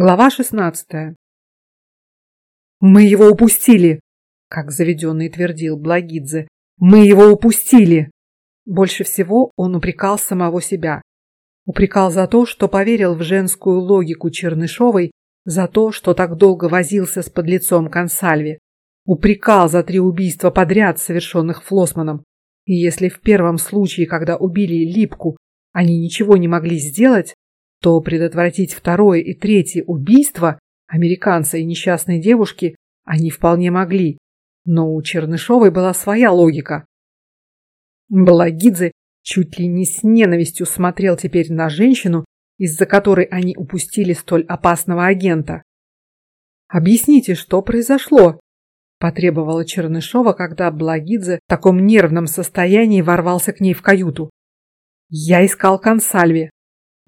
Глава 16. Мы его упустили, как заведенный твердил Благидзе. Мы его упустили. Больше всего он упрекал самого себя. Упрекал за то, что поверил в женскую логику Чернышовой, за то, что так долго возился с подлецом Консальви. Упрекал за три убийства подряд, совершенных Флосманом. И если в первом случае, когда убили Липку, они ничего не могли сделать, то предотвратить второе и третье убийство американца и несчастной девушки они вполне могли. Но у Чернышовой была своя логика. Балагидзе чуть ли не с ненавистью смотрел теперь на женщину, из-за которой они упустили столь опасного агента. Объясните, что произошло? потребовала Чернышова, когда Благидзе в таком нервном состоянии ворвался к ней в каюту. Я искал консальви,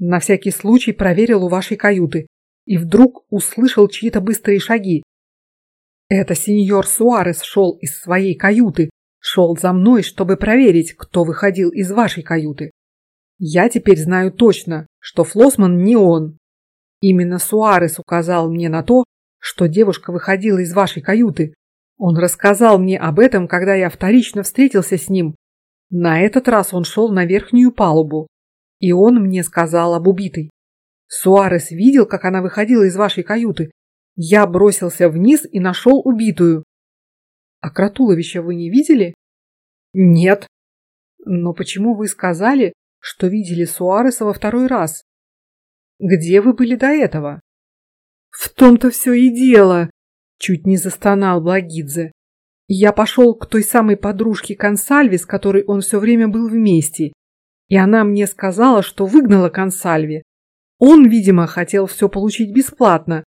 на всякий случай проверил у вашей каюты и вдруг услышал чьи-то быстрые шаги. Это сеньор Суарес шел из своей каюты, шел за мной, чтобы проверить, кто выходил из вашей каюты. Я теперь знаю точно, что Флосман не он. Именно Суарес указал мне на то, что девушка выходила из вашей каюты. Он рассказал мне об этом, когда я вторично встретился с ним. На этот раз он шел на верхнюю палубу. И он мне сказал об убитой. Суарес видел, как она выходила из вашей каюты. Я бросился вниз и нашел убитую. А Кратуловича вы не видели? Нет. Но почему вы сказали, что видели Суареса во второй раз? Где вы были до этого? В том-то все и дело. Чуть не застонал Благидзе. Я пошел к той самой подружке Консальви, с которой он все время был вместе, и она мне сказала, что выгнала Консальви. Он, видимо, хотел все получить бесплатно.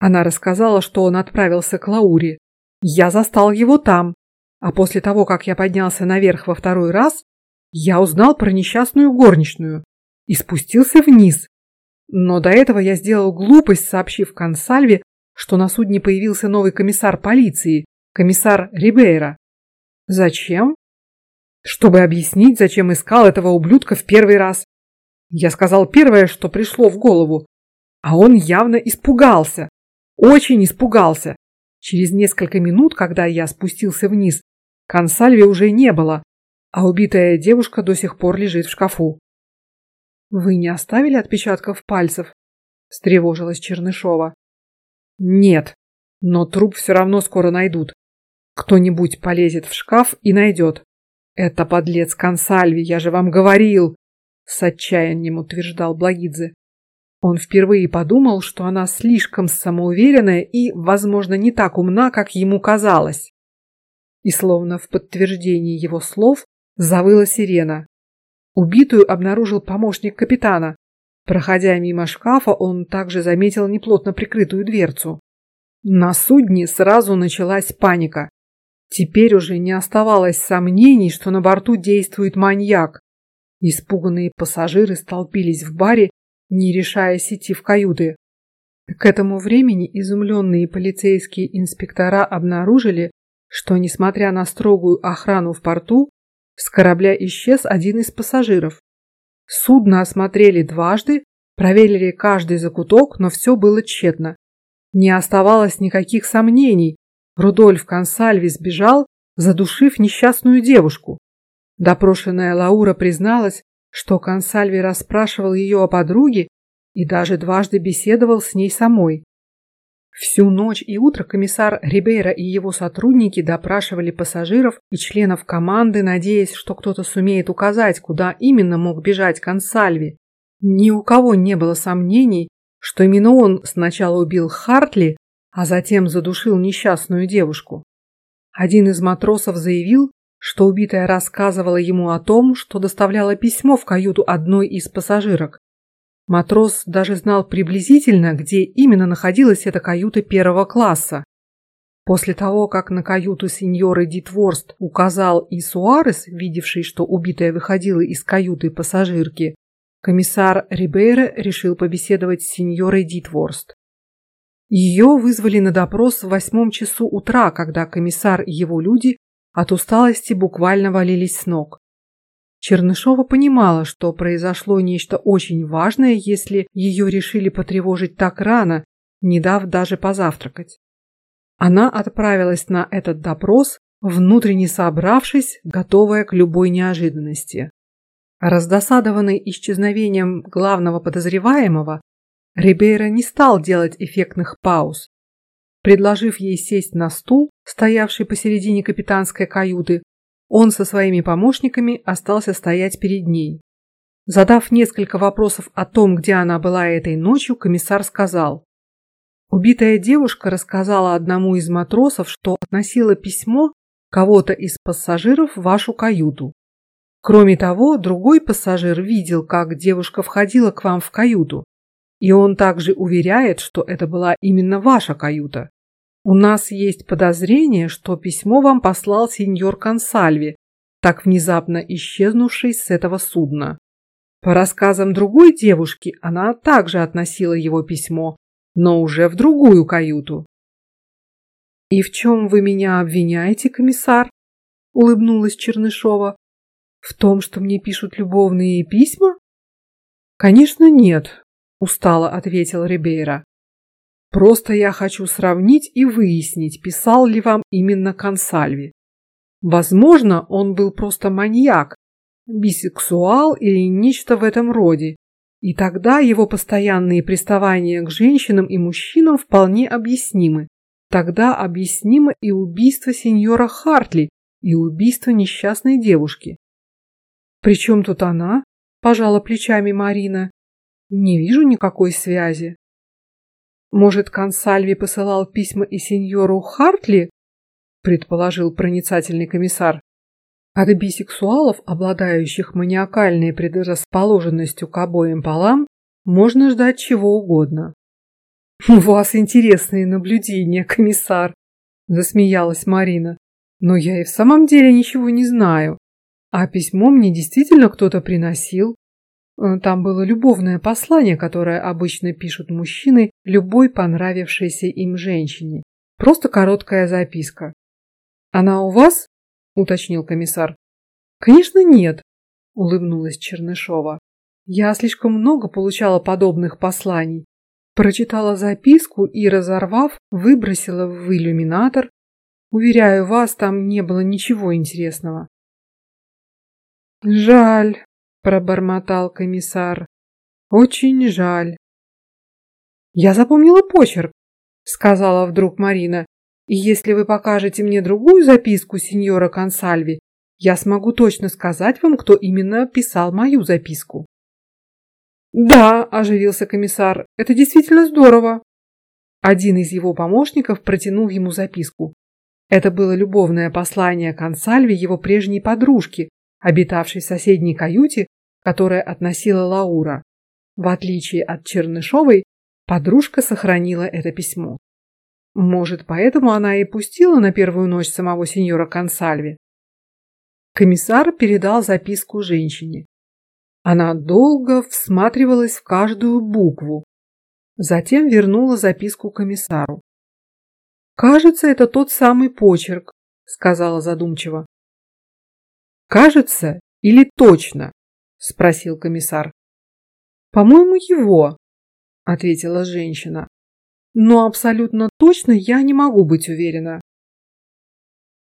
Она рассказала, что он отправился к Лауре. Я застал его там, а после того, как я поднялся наверх во второй раз, я узнал про несчастную горничную и спустился вниз. Но до этого я сделал глупость, сообщив Консальве, что на судне появился новый комиссар полиции, комиссар Рибейра. Зачем? Чтобы объяснить, зачем искал этого ублюдка в первый раз. Я сказал первое, что пришло в голову, а он явно испугался, очень испугался. Через несколько минут, когда я спустился вниз, Консальви уже не было, а убитая девушка до сих пор лежит в шкафу. Вы не оставили отпечатков пальцев? встревожилась Чернышова. Нет, но труп все равно скоро найдут. Кто-нибудь полезет в шкаф и найдет. Это подлец Консальви, я же вам говорил, с отчаянием утверждал Благидзе. Он впервые подумал, что она слишком самоуверенная и, возможно, не так умна, как ему казалось. И словно в подтверждение его слов завыла сирена. Убитую обнаружил помощник капитана. Проходя мимо шкафа, он также заметил неплотно прикрытую дверцу. На судне сразу началась паника. Теперь уже не оставалось сомнений, что на борту действует маньяк. Испуганные пассажиры столпились в баре, не решаясь идти в каюты. К этому времени изумленные полицейские инспектора обнаружили, что, несмотря на строгую охрану в порту, с корабля исчез один из пассажиров. Судно осмотрели дважды, проверили каждый закуток, но все было тщетно. Не оставалось никаких сомнений, Рудольф Консальви сбежал, задушив несчастную девушку. Допрошенная Лаура призналась, что Консальви расспрашивал ее о подруге и даже дважды беседовал с ней самой. Всю ночь и утро комиссар Рибейра и его сотрудники допрашивали пассажиров и членов команды, надеясь, что кто-то сумеет указать, куда именно мог бежать Консальви. Ни у кого не было сомнений, что именно он сначала убил Хартли, а затем задушил несчастную девушку. Один из матросов заявил, что убитая рассказывала ему о том, что доставляла письмо в каюту одной из пассажирок. Матрос даже знал приблизительно, где именно находилась эта каюта первого класса. После того, как на каюту сеньоры Дитворст указал и Суарес, видевший, что убитая выходила из каюты пассажирки, комиссар Рибейра решил побеседовать с сеньорой Дитворст. Ее вызвали на допрос в восьмом часу утра, когда комиссар и его люди от усталости буквально валились с ног. Чернышова понимала, что произошло нечто очень важное, если ее решили потревожить так рано, не дав даже позавтракать. Она отправилась на этот допрос, внутренне собравшись, готовая к любой неожиданности. Раздосадованный исчезновением главного подозреваемого, Рибейра не стал делать эффектных пауз. Предложив ей сесть на стул, стоявший посередине капитанской каюты, он со своими помощниками остался стоять перед ней. Задав несколько вопросов о том, где она была этой ночью, комиссар сказал: Убитая девушка рассказала одному из матросов, что относила письмо кого-то из пассажиров в вашу каюту. Кроме того, другой пассажир видел, как девушка входила к вам в каюту, и он также уверяет, что это была именно ваша каюта. У нас есть подозрение, что письмо вам послал сеньор Консальви, так внезапно исчезнувший с этого судна. По рассказам другой девушки, она также относила его письмо, но уже в другую каюту. И в чем вы меня обвиняете, комиссар? Улыбнулась Чернышова. В том, что мне пишут любовные письма? Конечно, нет, устало ответил Рибейра. Просто я хочу сравнить и выяснить, писал ли вам именно Консальви. Возможно, он был просто маньяк, бисексуал или нечто в этом роде, и тогда его постоянные приставания к женщинам и мужчинам вполне объяснимы. Тогда объяснимо и убийство сеньора Хартли, и убийство несчастной девушки. Причем тут она? Пожала плечами Марина. Не вижу никакой связи. Может, Консальви посылал письма и сеньору Хартли? Предположил проницательный комиссар. От бисексуалов, обладающих маниакальной предрасположенностью к обоим полам, можно ждать чего угодно. У вас интересные наблюдения, комиссар, засмеялась Марина. Но я и в самом деле ничего не знаю. А письмо мне действительно кто-то приносил. Э, там было любовное послание, которое обычно пишут мужчины любой понравившейся им женщине. Просто короткая записка. Она у вас? уточнил комиссар. Конечно, нет, улыбнулась Чернышова. Я слишком много получала подобных посланий. Прочитала записку и, разорвав, выбросила в иллюминатор. Уверяю вас, там не было ничего интересного. Жаль, пробормотал комиссар. Очень жаль. Я запомнила почерк, сказала вдруг Марина. И если вы покажете мне другую записку сеньора Консальви, я смогу точно сказать вам, кто именно писал мою записку. Да, оживился комиссар. Это действительно здорово. Один из его помощников протянул ему записку. Это было любовное послание Консальви его прежней подружки, обитавшей в соседней каюте, которая относила Лаура. В отличие от Чернышовой, подружка сохранила это письмо. Может, поэтому она и пустила на первую ночь самого сеньора Консальви. Комиссар передал записку женщине. Она долго всматривалась в каждую букву, затем вернула записку комиссару. Кажется, это тот самый почерк, сказала задумчиво. Кажется или точно? спросил комиссар. По-моему, его, ответила женщина. Но абсолютно точно я не могу быть уверена.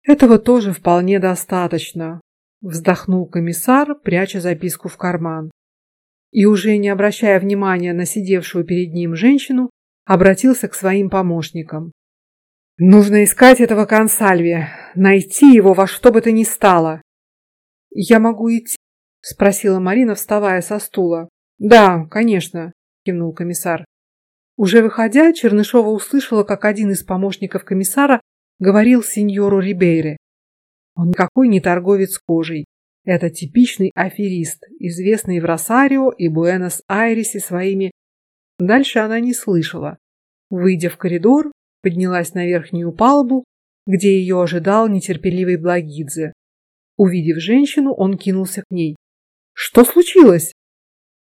Этого тоже вполне достаточно, вздохнул комиссар, пряча записку в карман. И уже не обращая внимания на сидевшую перед ним женщину, обратился к своим помощникам. Нужно искать этого консальви, найти его во что бы то ни стало. Я могу идти? спросила Марина, вставая со стула. Да, конечно, кивнул комиссар. Уже выходя, Чернышова услышала, как один из помощников комиссара говорил сеньору Рибейре. Он никакой не торговец кожей. Это типичный аферист, известный в Росарио и Буэнос-Айресе своими. Дальше она не слышала. Выйдя в коридор, поднялась на верхнюю палубу, где ее ожидал нетерпеливый Благидзе. Увидев женщину, он кинулся к ней. Что случилось?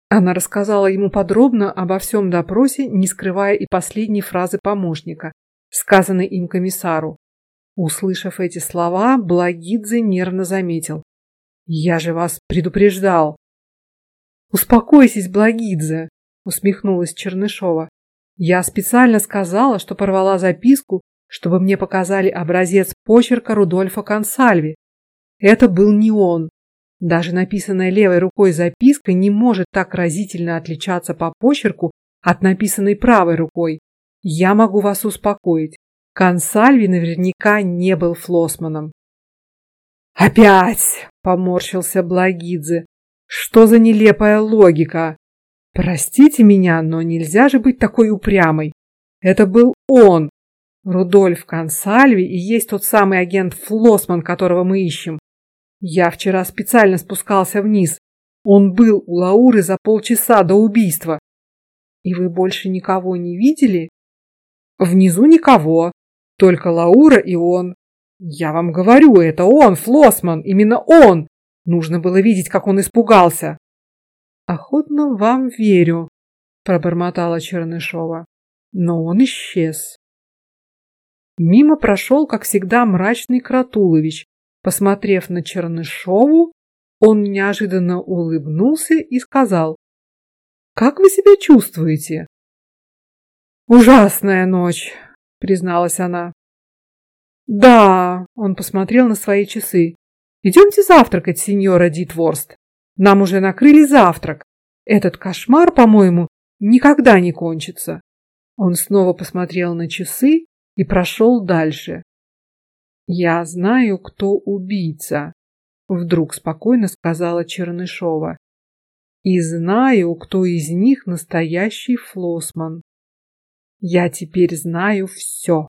Она рассказала ему подробно обо всем допросе, не скрывая и последней фразы помощника, сказанной им комиссару. Услышав эти слова, Благидзе нервно заметил: "Я же вас предупреждал". "Успокойтесь, Благидзе", усмехнулась Чернышова. Я специально сказала, что порвала записку, чтобы мне показали образец почерка Рудольфа Консальви. Это был не он. Даже написанная левой рукой записка не может так разительно отличаться по почерку от написанной правой рукой. Я могу вас успокоить. Консальви наверняка не был флосманом. Опять, поморщился Благидзе. Что за нелепая логика? Простите меня, но нельзя же быть такой упрямой. Это был он, Рудольф Консальви, и есть тот самый агент Флосман, которого мы ищем. Я вчера специально спускался вниз. Он был у Лауры за полчаса до убийства. И вы больше никого не видели? Внизу никого, только Лаура и он. Я вам говорю, это он, Флосман, именно он. Нужно было видеть, как он испугался. Охотно вам верю, пробормотала Чернышова. Но он исчез. Мимо прошел, как всегда, мрачный Кратулович, Посмотрев на Чернышову, он неожиданно улыбнулся и сказал: "Как вы себя чувствуете?" "Ужасная ночь", призналась она. "Да", он посмотрел на свои часы. Идемте завтракать, сеньора Дитворст. Нам уже накрыли завтрак. Этот кошмар, по-моему, никогда не кончится. Он снова посмотрел на часы и прошел дальше. Я знаю, кто убийца, вдруг спокойно сказала Чернышова. И знаю, кто из них настоящий флосман. Я теперь знаю все.